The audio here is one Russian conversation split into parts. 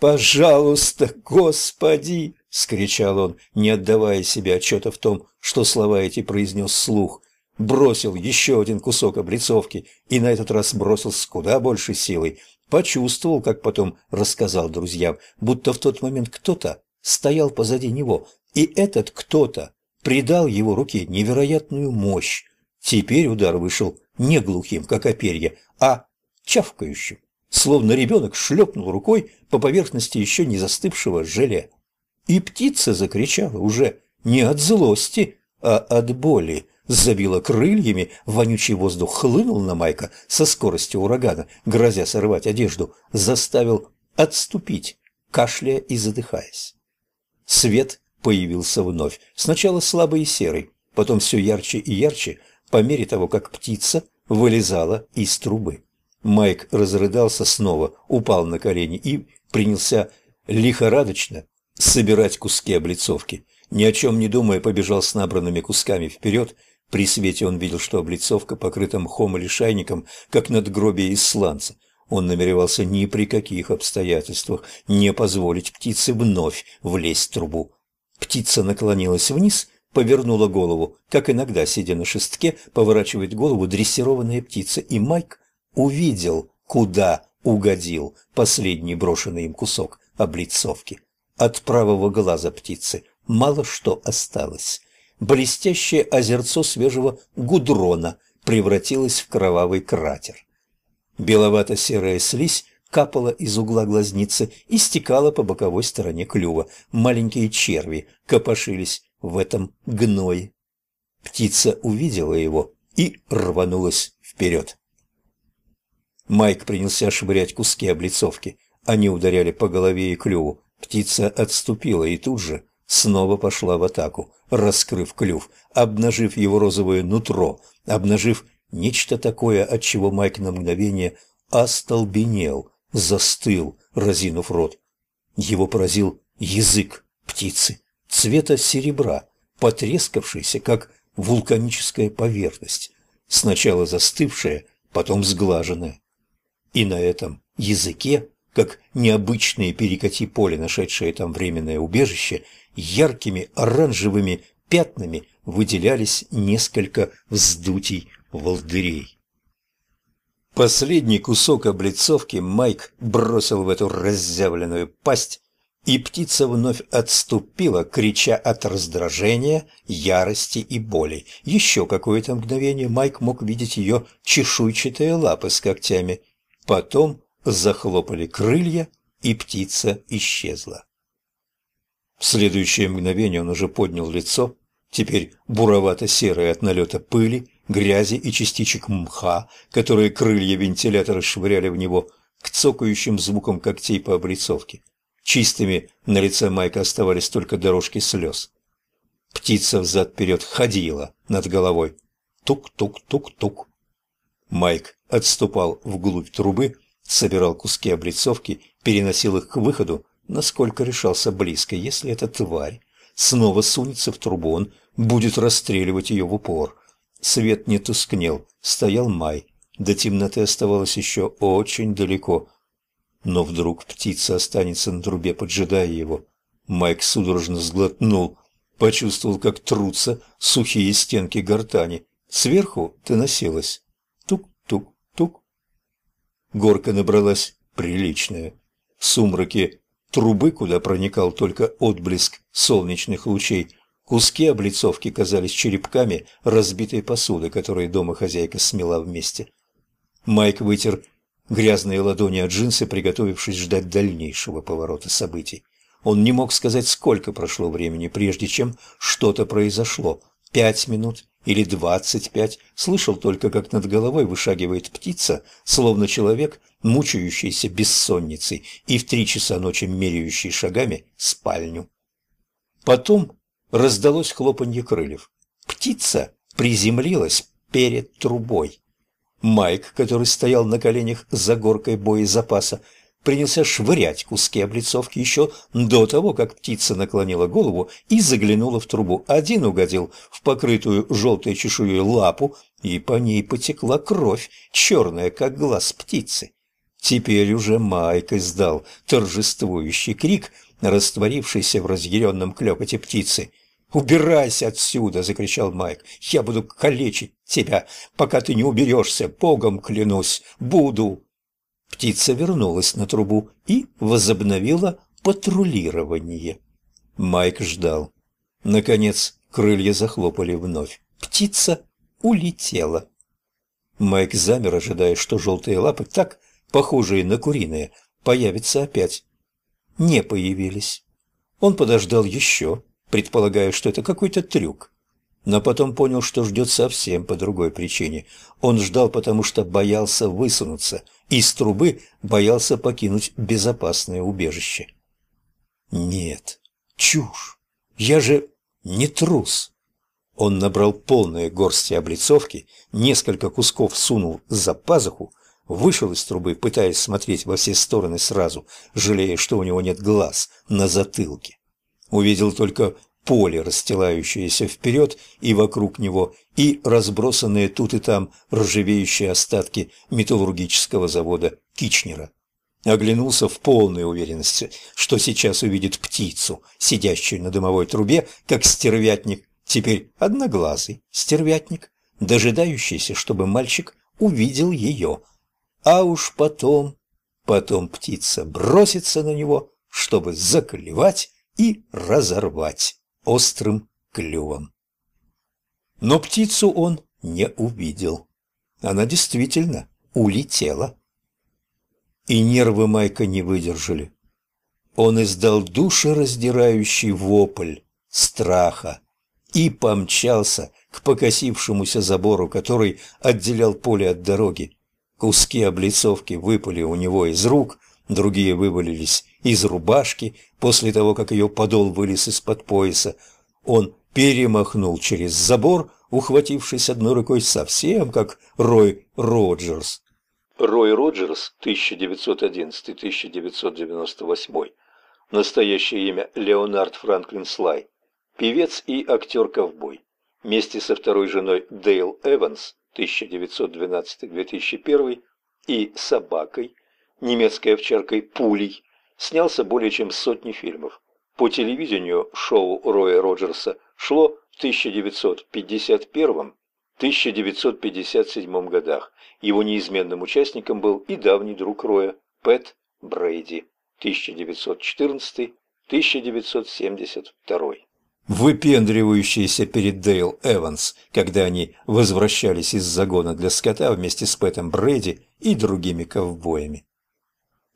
«Пожалуйста, Господи!» — скричал он, не отдавая себе отчета в том, что слова эти произнес слух. Бросил еще один кусок облицовки и на этот раз бросил с куда большей силой. Почувствовал, как потом рассказал друзьям, будто в тот момент кто-то стоял позади него, и этот кто-то придал его руке невероятную мощь. Теперь удар вышел не глухим, как оперье, а чавкающим, словно ребенок шлепнул рукой по поверхности еще не застывшего желе. И птица закричала уже не от злости, а от боли, забила крыльями, вонючий воздух хлынул на Майка со скоростью урагана, грозя сорвать одежду, заставил отступить, кашляя и задыхаясь. Свет появился вновь, сначала слабый и серый, потом все ярче и ярче, по мере того, как птица вылезала из трубы. Майк разрыдался снова, упал на колени и принялся лихорадочно собирать куски облицовки. Ни о чем не думая, побежал с набранными кусками вперед. При свете он видел, что облицовка покрыта мхом или шайником, как надгробие из сланца. Он намеревался ни при каких обстоятельствах не позволить птице вновь влезть в трубу. Птица наклонилась вниз, повернула голову, как иногда, сидя на шестке, поворачивает голову дрессированная птица, и Майк увидел, куда угодил последний брошенный им кусок облицовки. От правого глаза птицы мало что осталось. Блестящее озерцо свежего гудрона превратилось в кровавый кратер. Беловато-серая слизь капала из угла глазницы и стекала по боковой стороне клюва. Маленькие черви копошились в этом гное. Птица увидела его и рванулась вперед. Майк принялся швырять куски облицовки. Они ударяли по голове и клюву. Птица отступила и тут же снова пошла в атаку, раскрыв клюв, обнажив его розовое нутро, обнажив нечто такое, от чего Майк на мгновение остолбенел, застыл, разинув рот. Его поразил язык птицы, цвета серебра, потрескавшийся, как вулканическая поверхность, сначала застывшая, потом сглаженная. И на этом языке как необычные перекати поле, нашедшие там временное убежище, яркими оранжевыми пятнами выделялись несколько вздутий волдырей. Последний кусок облицовки Майк бросил в эту разъявленную пасть, и птица вновь отступила, крича от раздражения, ярости и боли. Еще какое-то мгновение Майк мог видеть ее чешуйчатые лапы с когтями. Потом захлопали крылья, и птица исчезла. В следующее мгновение он уже поднял лицо, теперь буровато-серое от налета пыли, грязи и частичек мха, которые крылья вентилятора швыряли в него, к цокающим звукам когтей по облицовке. Чистыми на лице Майка оставались только дорожки слез. Птица взад-вперед ходила над головой. Тук-тук-тук-тук. Майк отступал вглубь трубы, собирал куски облицовки, переносил их к выходу, насколько решался близко. Если эта тварь снова сунется в трубу, он будет расстреливать ее в упор. Свет не тускнел, стоял май. До темноты оставалось еще очень далеко. Но вдруг птица останется на трубе, поджидая его. Майк судорожно сглотнул, почувствовал, как трутся сухие стенки гортани. Сверху доносилось тук-тук-тук. Горка набралась приличная. В сумраке трубы, куда проникал только отблеск солнечных лучей, куски облицовки казались черепками разбитой посуды, которые дома хозяйка смела вместе. Майк вытер грязные ладони от джинсы, приготовившись ждать дальнейшего поворота событий. Он не мог сказать, сколько прошло времени, прежде чем что-то произошло. Пять минут, или двадцать пять, слышал только, как над головой вышагивает птица, словно человек, мучающийся бессонницей и в три часа ночи меряющий шагами спальню. Потом раздалось хлопанье крыльев. Птица приземлилась перед трубой. Майк, который стоял на коленях за горкой боезапаса, принялся швырять куски облицовки еще до того, как птица наклонила голову и заглянула в трубу. Один угодил в покрытую желтой чешуей лапу, и по ней потекла кровь, черная, как глаз птицы. Теперь уже Майк издал торжествующий крик, растворившийся в разъяренном клёкоте птицы. «Убирайся отсюда!» — закричал Майк. «Я буду калечить тебя, пока ты не уберешься, богом клянусь! Буду!» Птица вернулась на трубу и возобновила патрулирование. Майк ждал. Наконец, крылья захлопали вновь. Птица улетела. Майк замер, ожидая, что желтые лапы, так похожие на куриные, появятся опять. Не появились. Он подождал еще, предполагая, что это какой-то трюк. Но потом понял, что ждет совсем по другой причине. Он ждал, потому что боялся высунуться, из трубы боялся покинуть безопасное убежище. Нет, чушь. Я же не трус. Он набрал полные горсти облицовки, несколько кусков сунул за пазуху, вышел из трубы, пытаясь смотреть во все стороны сразу, жалея, что у него нет глаз на затылке. Увидел только поле, расстилающееся вперед и вокруг него, и разбросанные тут и там ржавеющие остатки металлургического завода Кичнера. Оглянулся в полной уверенности, что сейчас увидит птицу, сидящую на дымовой трубе, как стервятник, теперь одноглазый стервятник, дожидающийся, чтобы мальчик увидел ее. А уж потом, потом птица бросится на него, чтобы заклевать и разорвать острым клювом. Но птицу он не увидел. Она действительно улетела. И нервы Майка не выдержали. Он издал душераздирающий вопль страха и помчался к покосившемуся забору, который отделял поле от дороги. Куски облицовки выпали у него из рук, другие вывалились из рубашки после того, как ее подол вылез из-под пояса. Он перемахнул через забор, ухватившись одной рукой совсем как Рой Роджерс. Рой Роджерс, 1911-1998. Настоящее имя Леонард Франклин Слай. Певец и актер-ковбой. Вместе со второй женой Дейл Эванс, 1912-2001, и собакой немецкой овчаркой Пулей, снялся более чем сотни фильмов. По телевидению шоу Роя Роджерса шло в 1951-1957 годах. Его неизменным участником был и давний друг Роя Пэт Брейди 1914-1972. Выпендривающийся перед Дейл Эванс, когда они возвращались из загона для скота вместе с Пэтом Брейди и другими ковбоями.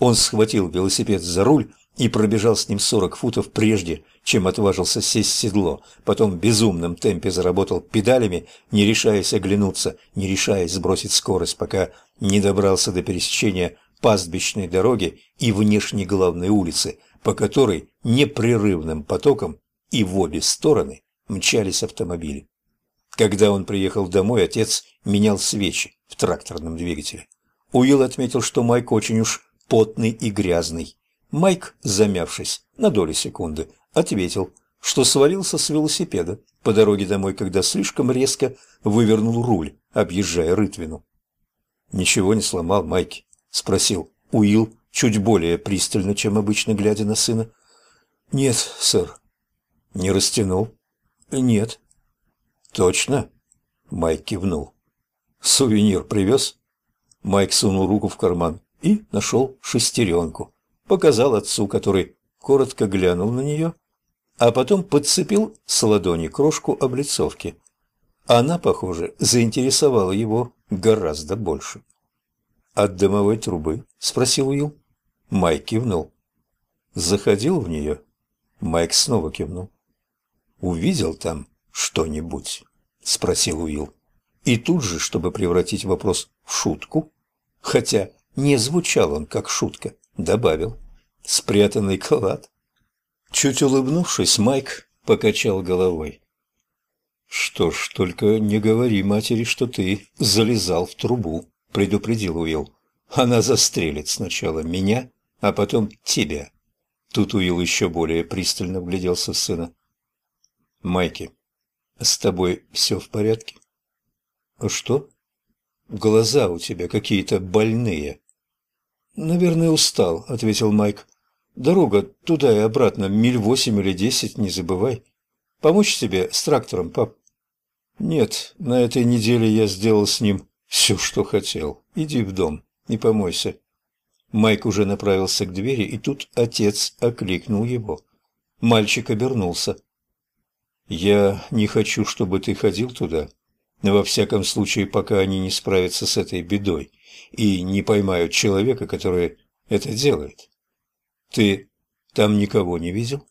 Он схватил велосипед за руль и пробежал с ним сорок футов прежде, чем отважился сесть в седло. Потом в безумном темпе заработал педалями, не решаясь оглянуться, не решаясь сбросить скорость, пока не добрался до пересечения пастбищной дороги и внешней главной улицы, по которой непрерывным потоком и в обе стороны мчались автомобили. Когда он приехал домой, отец менял свечи в тракторном двигателе. Уилл отметил, что Майк очень уж потный и грязный. Майк, замявшись на долю секунды, ответил, что свалился с велосипеда по дороге домой, когда слишком резко вывернул руль, объезжая Рытвину. «Ничего не сломал, Майки?» – спросил Уилл, чуть более пристально, чем обычно, глядя на сына. «Нет, сэр». «Не растянул?» «Нет». «Точно?» – Майк кивнул. «Сувенир привез?» Майк сунул руку в карман и нашел шестеренку. Показал отцу, который коротко глянул на нее, а потом подцепил с ладони крошку облицовки. Она, похоже, заинтересовала его гораздо больше. «От дымовой трубы?» – спросил Уилл. Майк кивнул. «Заходил в нее?» Майк снова кивнул. «Увидел там что-нибудь?» – спросил Уилл. И тут же, чтобы превратить вопрос в шутку, хотя не звучал он как шутка, добавил. Спрятанный клад. Чуть улыбнувшись, Майк покачал головой. «Что ж, только не говори матери, что ты залезал в трубу», — предупредил Уилл. «Она застрелит сначала меня, а потом тебя». Тут Уилл еще более пристально вгляделся в сына. «Майки, с тобой все в порядке?» «Что?» «Глаза у тебя какие-то больные». «Наверное, устал», — ответил Майк. «Дорога туда и обратно, миль восемь или десять, не забывай. Помочь тебе с трактором, пап?» «Нет, на этой неделе я сделал с ним все, что хотел. Иди в дом и помойся». Майк уже направился к двери, и тут отец окликнул его. Мальчик обернулся. «Я не хочу, чтобы ты ходил туда, во всяком случае, пока они не справятся с этой бедой и не поймают человека, который это делает. Ты там никого не видел?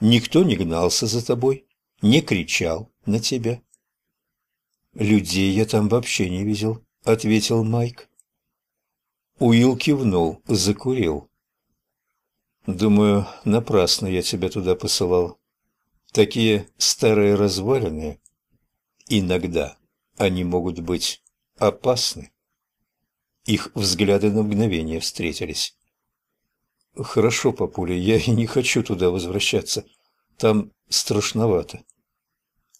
Никто не гнался за тобой, не кричал на тебя?» «Людей я там вообще не видел», — ответил Майк. Уилл кивнул, закурил. «Думаю, напрасно я тебя туда посылал. Такие старые развалины, иногда они могут быть опасны». Их взгляды на мгновение встретились. «Хорошо, папуля, я и не хочу туда возвращаться. Там страшновато».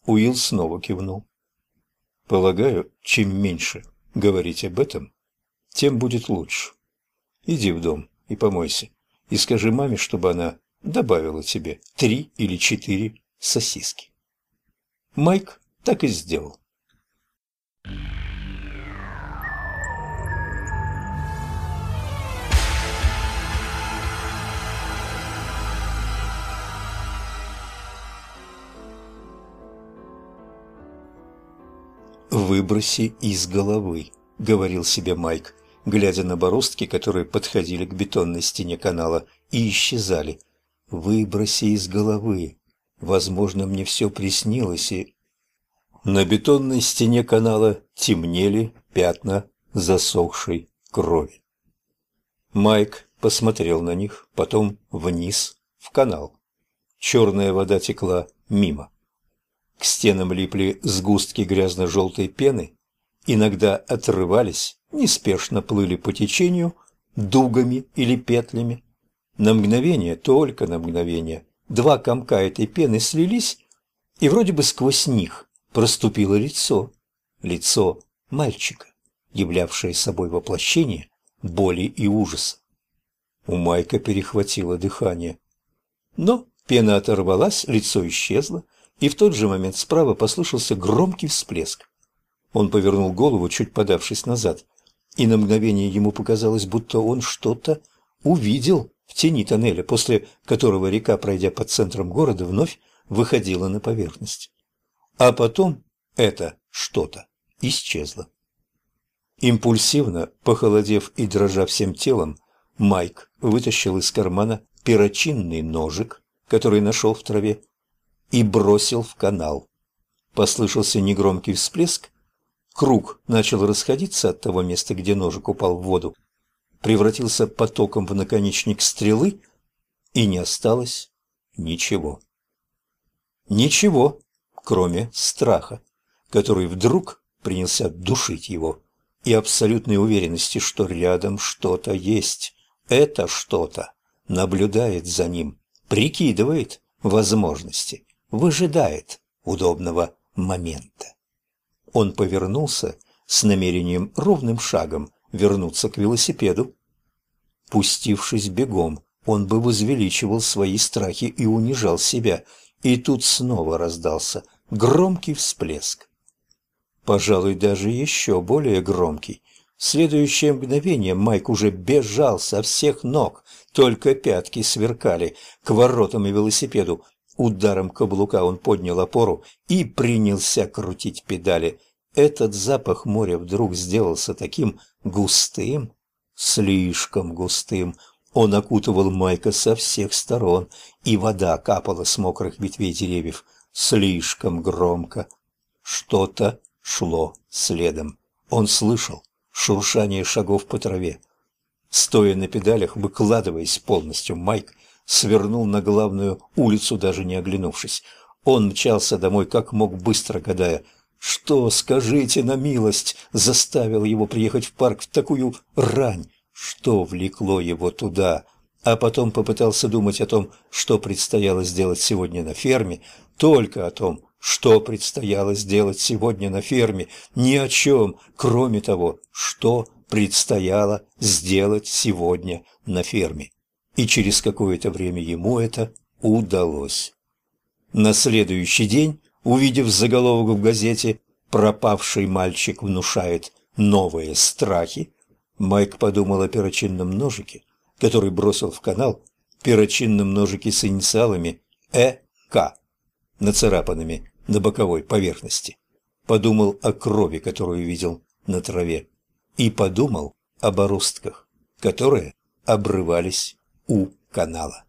Уилл снова кивнул. Полагаю, чем меньше говорить об этом, тем будет лучше. Иди в дом и помойся, и скажи маме, чтобы она добавила тебе три или четыре сосиски. Майк так и сделал. «Выброси из головы», — говорил себе Майк, глядя на бороздки, которые подходили к бетонной стене канала и исчезали. «Выброси из головы. Возможно, мне все приснилось и...» На бетонной стене канала темнели пятна засохшей крови. Майк посмотрел на них, потом вниз, в канал. Черная вода текла мимо. К стенам липли сгустки грязно-желтой пены, иногда отрывались, неспешно плыли по течению, дугами или петлями. На мгновение, только на мгновение, два комка этой пены слились, и вроде бы сквозь них проступило лицо, лицо мальчика, являвшее собой воплощение боли и ужаса. У Майка перехватило дыхание. Но пена оторвалась, лицо исчезло, и в тот же момент справа послышался громкий всплеск. Он повернул голову, чуть подавшись назад, и на мгновение ему показалось, будто он что-то увидел в тени тоннеля, после которого река, пройдя под центром города, вновь выходила на поверхность. А потом это что-то исчезло. Импульсивно, похолодев и дрожа всем телом, Майк вытащил из кармана перочинный ножик, который нашел в траве, и бросил в канал. Послышался негромкий всплеск, круг начал расходиться от того места, где ножик упал в воду, превратился потоком в наконечник стрелы, и не осталось ничего. Ничего, кроме страха, который вдруг принялся душить его, и абсолютной уверенности, что рядом что-то есть. Это что-то наблюдает за ним, прикидывает возможности выжидает удобного момента. Он повернулся с намерением ровным шагом вернуться к велосипеду. Пустившись бегом, он бы возвеличивал свои страхи и унижал себя, и тут снова раздался громкий всплеск. Пожалуй, даже еще более громкий. В следующее мгновение Майк уже бежал со всех ног, только пятки сверкали к воротам и велосипеду, Ударом каблука он поднял опору и принялся крутить педали. Этот запах моря вдруг сделался таким густым, слишком густым. Он окутывал Майка со всех сторон, и вода капала с мокрых ветвей деревьев слишком громко. Что-то шло следом. Он слышал шуршание шагов по траве. Стоя на педалях, выкладываясь полностью, Майк свернул на главную улицу, даже не оглянувшись. Он мчался домой как мог, быстро гадая, что, скажите на милость, заставил его приехать в парк в такую рань, что влекло его туда, а потом попытался думать о том, что предстояло сделать сегодня на ферме, только о том, что предстояло сделать сегодня на ферме, ни о чем, кроме того, что предстояло сделать сегодня на ферме. И через какое-то время ему это удалось. На следующий день, увидев заголовок в газете «Пропавший мальчик внушает новые страхи», Майк подумал о перочинном ножике, который бросил в канал, перочинном ножике с инициалами «ЭК», нацарапанными на боковой поверхности. Подумал о крови, которую видел на траве, и подумал об оростках, которые обрывались у канала.